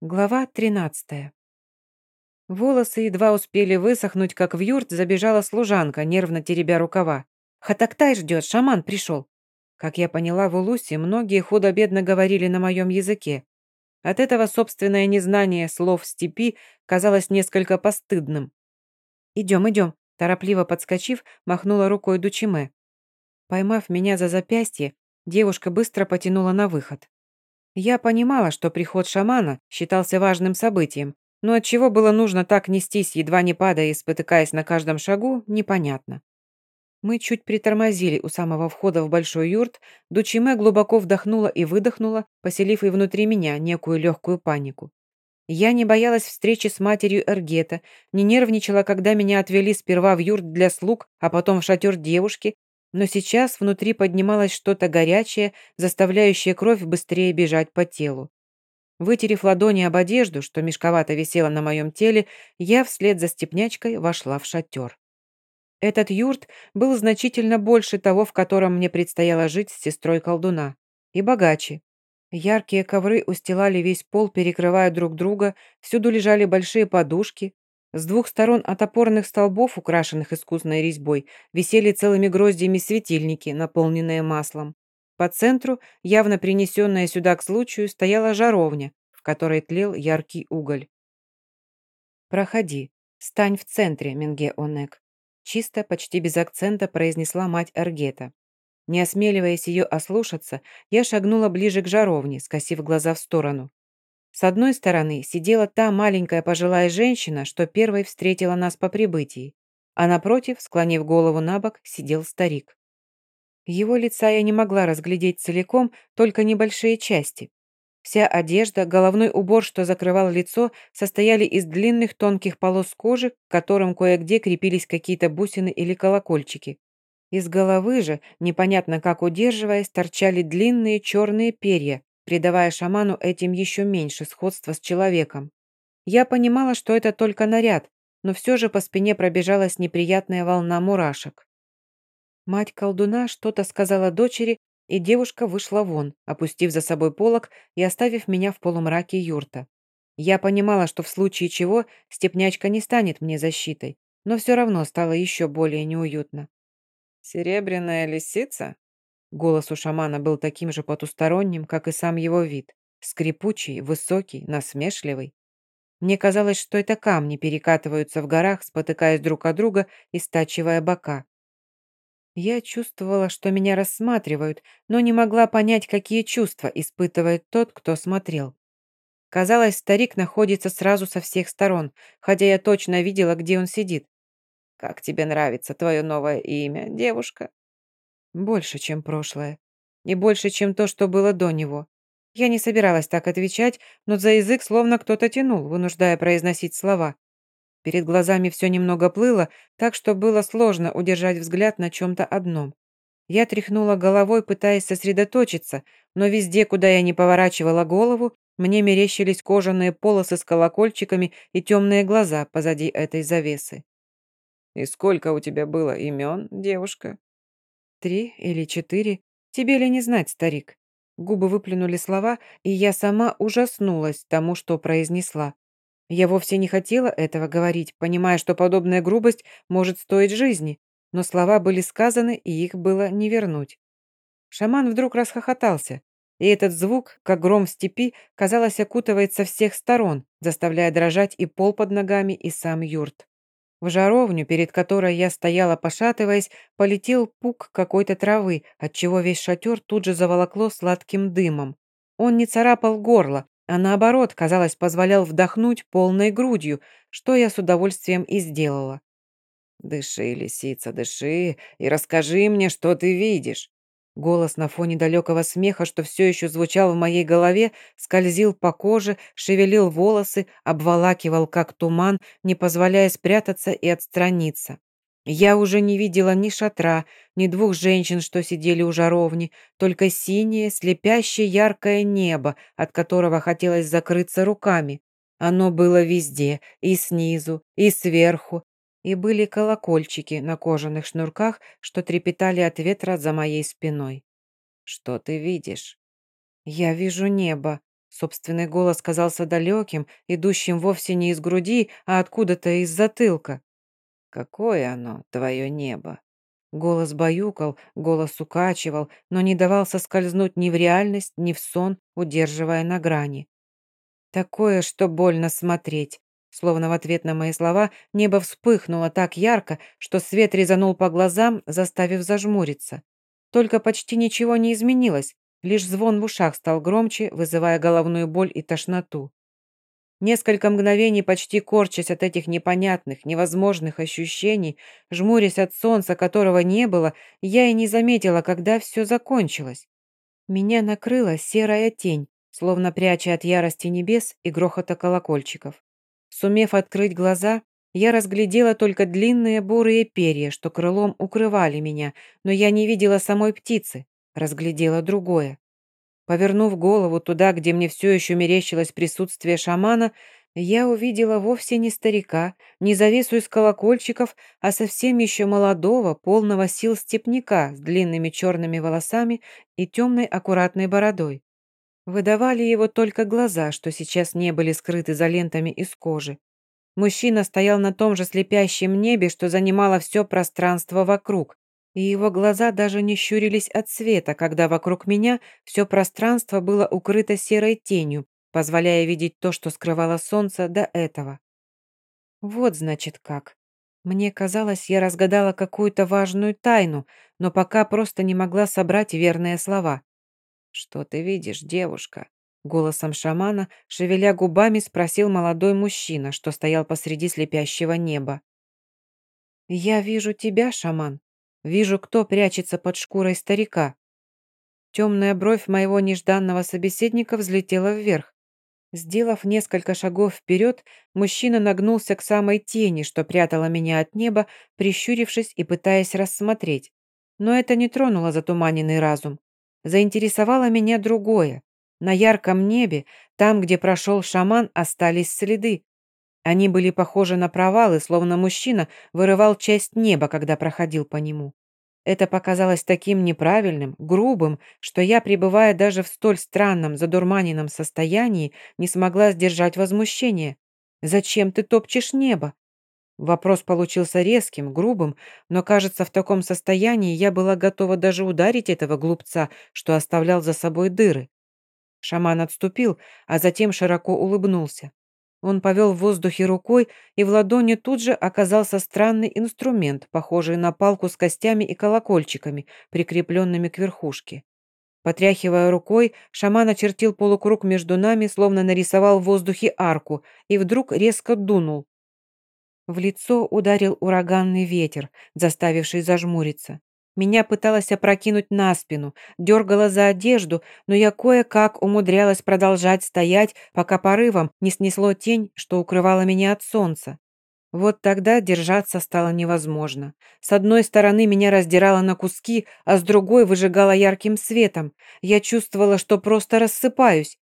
Глава 13. Волосы едва успели высохнуть, как в юрт забежала служанка, нервно теребя рукава. «Хатактай ждет, шаман пришел». Как я поняла, в Улусе многие худо-бедно говорили на моем языке. От этого собственное незнание слов степи казалось несколько постыдным. «Идем, идем», торопливо подскочив, махнула рукой Дучиме. Поймав меня за запястье, девушка быстро потянула на выход. Я понимала, что приход шамана считался важным событием, но от чего было нужно так нестись, едва не падая и спотыкаясь на каждом шагу, непонятно. Мы чуть притормозили у самого входа в большой юрт, Дучиме глубоко вдохнула и выдохнула, поселив и внутри меня некую легкую панику. Я не боялась встречи с матерью Эргета, не нервничала, когда меня отвели сперва в юрт для слуг, а потом в шатер девушки, но сейчас внутри поднималось что-то горячее, заставляющее кровь быстрее бежать по телу. Вытерев ладони об одежду, что мешковато висела на моем теле, я вслед за степнячкой вошла в шатер. Этот юрт был значительно больше того, в котором мне предстояло жить с сестрой колдуна. И богаче. Яркие ковры устилали весь пол, перекрывая друг друга, всюду лежали большие подушки, с двух сторон от опорных столбов, украшенных искусной резьбой, висели целыми гроздьями светильники, наполненные маслом. По центру, явно принесенная сюда к случаю, стояла жаровня, в которой тлел яркий уголь. «Проходи. Стань в центре, Менге Онек», чисто, почти без акцента произнесла мать Аргета. Не осмеливаясь ее ослушаться, я шагнула ближе к жаровне, скосив глаза в сторону. С одной стороны сидела та маленькая пожилая женщина, что первой встретила нас по прибытии, а напротив, склонив голову на бок, сидел старик. Его лица я не могла разглядеть целиком, только небольшие части. Вся одежда, головной убор, что закрывал лицо, состояли из длинных тонких полос кожи, к которым кое-где крепились какие-то бусины или колокольчики. Из головы же, непонятно как удерживаясь, торчали длинные черные перья, придавая шаману этим еще меньше сходства с человеком. Я понимала, что это только наряд, но все же по спине пробежалась неприятная волна мурашек. Мать колдуна что-то сказала дочери, и девушка вышла вон, опустив за собой полог и оставив меня в полумраке юрта. Я понимала, что в случае чего степнячка не станет мне защитой, но все равно стало еще более неуютно. «Серебряная лисица?» Голос у шамана был таким же потусторонним, как и сам его вид. Скрипучий, высокий, насмешливый. Мне казалось, что это камни перекатываются в горах, спотыкаясь друг от друга и стачивая бока. Я чувствовала, что меня рассматривают, но не могла понять, какие чувства испытывает тот, кто смотрел. Казалось, старик находится сразу со всех сторон, хотя я точно видела, где он сидит. «Как тебе нравится твое новое имя, девушка?» Больше, чем прошлое. И больше, чем то, что было до него. Я не собиралась так отвечать, но за язык словно кто-то тянул, вынуждая произносить слова. Перед глазами все немного плыло, так что было сложно удержать взгляд на чем-то одном. Я тряхнула головой, пытаясь сосредоточиться, но везде, куда я не поворачивала голову, мне мерещились кожаные полосы с колокольчиками и темные глаза позади этой завесы. «И сколько у тебя было имен, девушка?» Три или четыре. Тебе ли не знать, старик?» Губы выплюнули слова, и я сама ужаснулась тому, что произнесла. Я вовсе не хотела этого говорить, понимая, что подобная грубость может стоить жизни, но слова были сказаны, и их было не вернуть. Шаман вдруг расхохотался, и этот звук, как гром в степи, казалось, окутывает со всех сторон, заставляя дрожать и пол под ногами, и сам юрт. В жаровню, перед которой я стояла, пошатываясь, полетел пук какой-то травы, отчего весь шатер тут же заволокло сладким дымом. Он не царапал горло, а наоборот, казалось, позволял вдохнуть полной грудью, что я с удовольствием и сделала. «Дыши, лисица, дыши, и расскажи мне, что ты видишь». Голос на фоне далекого смеха, что все еще звучал в моей голове, скользил по коже, шевелил волосы, обволакивал, как туман, не позволяя спрятаться и отстраниться. Я уже не видела ни шатра, ни двух женщин, что сидели у жаровни, только синее, слепящее яркое небо, от которого хотелось закрыться руками. Оно было везде, и снизу, и сверху, и были колокольчики на кожаных шнурках, что трепетали от ветра за моей спиной. «Что ты видишь?» «Я вижу небо», — Собственный голос казался далеким, идущим вовсе не из груди, а откуда-то из затылка. «Какое оно, твое небо?» Голос баюкал, голос укачивал, но не давал соскользнуть ни в реальность, ни в сон, удерживая на грани. Такое, что больно смотреть. Словно в ответ на мои слова небо вспыхнуло так ярко, что свет резанул по глазам, заставив зажмуриться. Только почти ничего не изменилось, лишь звон в ушах стал громче, вызывая головную боль и тошноту. Несколько мгновений, почти корчась от этих непонятных, невозможных ощущений, жмурясь от солнца, которого не было, я и не заметила, когда все закончилось. Меня накрыла серая тень, словно пряча от ярости небес и грохота колокольчиков. Сумев открыть глаза, я разглядела только длинные бурые перья, что крылом укрывали меня, но я не видела самой птицы, разглядела другое. Повернув голову туда, где мне все еще мерещилось присутствие шамана, я увидела вовсе не старика, не завесу из колокольчиков, а совсем еще молодого, полного сил степняка с длинными черными волосами и темной аккуратной бородой. Выдавали его только глаза, что сейчас не были скрыты за лентами из кожи. Мужчина стоял на том же слепящем небе, что занимало все пространство вокруг, и его глаза даже не щурились от света, когда вокруг меня все пространство было укрыто серой тенью, позволяя видеть то, что скрывало солнце до этого. Вот значит как. Мне казалось, я разгадала какую-то важную тайну, но пока просто не могла собрать верные слова. «Что ты видишь, девушка?» Голосом шамана, шевеля губами, спросил молодой мужчина, что стоял посреди слепящего неба. «Я вижу тебя, шаман», Вижу, кто прячется под шкурой старика. Темная бровь моего нежданного собеседника взлетела вверх. Сделав несколько шагов вперед, мужчина нагнулся к самой тени, что прятала меня от неба, прищурившись и пытаясь рассмотреть. Но это не тронуло затуманенный разум. Заинтересовало меня другое. На ярком небе, там, где прошел шаман, остались следы. Они были похожи на провалы, словно мужчина вырывал часть неба, когда проходил по нему. Это показалось таким неправильным, грубым, что я, пребывая даже в столь странном, задурманенном состоянии, не смогла сдержать возмущение. «Зачем ты топчешь небо?» Вопрос получился резким, грубым, но, кажется, в таком состоянии я была готова даже ударить этого глупца, что оставлял за собой дыры. Шаман отступил, а затем широко улыбнулся. Он повел в воздухе рукой, и в ладони тут же оказался странный инструмент, похожий на палку с костями и колокольчиками, прикрепленными к верхушке. Потряхивая рукой, шаман очертил полукруг между нами, словно нарисовал в воздухе арку, и вдруг резко дунул. В лицо ударил ураганный ветер, заставивший зажмуриться. Меня пыталась опрокинуть на спину, дергала за одежду, но я кое-как умудрялась продолжать стоять, пока порывом не снесло тень, что укрывала меня от солнца. Вот тогда держаться стало невозможно. С одной стороны меня раздирало на куски, а с другой выжигало ярким светом. Я чувствовала, что просто рассыпаюсь.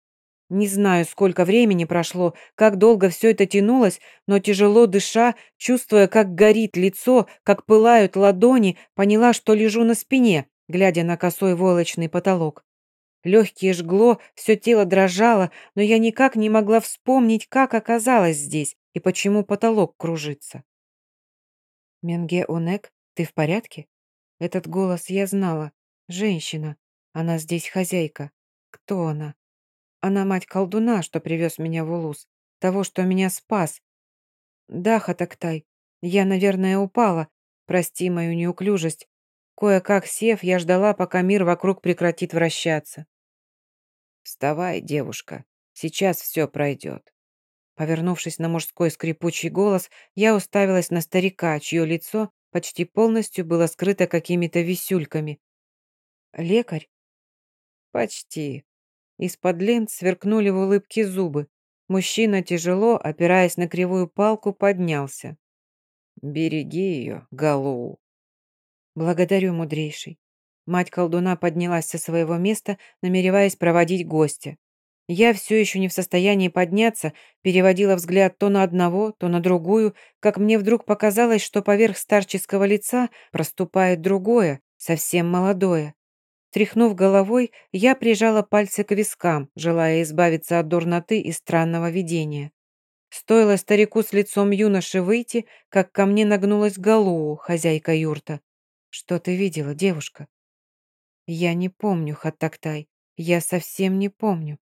Не знаю, сколько времени прошло, как долго все это тянулось, но тяжело дыша, чувствуя, как горит лицо, как пылают ладони, поняла, что лежу на спине, глядя на косой войлочный потолок. Легкие жгло, все тело дрожало, но я никак не могла вспомнить, как оказалась здесь и почему потолок кружится. «Менге Онек, ты в порядке?» Этот голос я знала. Женщина. Она здесь хозяйка. Кто она? Она мать колдуна, что привез меня в Улус. Того, что меня спас. Да, Хатактай, я, наверное, упала. Прости мою неуклюжесть. Кое-как сев, я ждала, пока мир вокруг прекратит вращаться. «Вставай, девушка, сейчас все пройдет». Повернувшись на мужской скрипучий голос, я уставилась на старика, чье лицо почти полностью было скрыто какими-то висюльками. «Лекарь?» «Почти. Из-под лент сверкнули в улыбке зубы. Мужчина, тяжело, опираясь на кривую палку, поднялся. «Береги ее, Галу. «Благодарю, мудрейший». Мать колдуна поднялась со своего места, намереваясь проводить гостя. Я все еще не в состоянии подняться, переводила взгляд то на одного, то на другую, как мне вдруг показалось, что поверх старческого лица проступает другое, совсем молодое. Тряхнув головой, я прижала пальцы к вискам, желая избавиться от дурноты и странного видения. Стоило старику с лицом юноши выйти, как ко мне нагнулась Галуу, хозяйка юрта. «Что ты видела, девушка?» «Я не помню, Хаттактай. Я совсем не помню.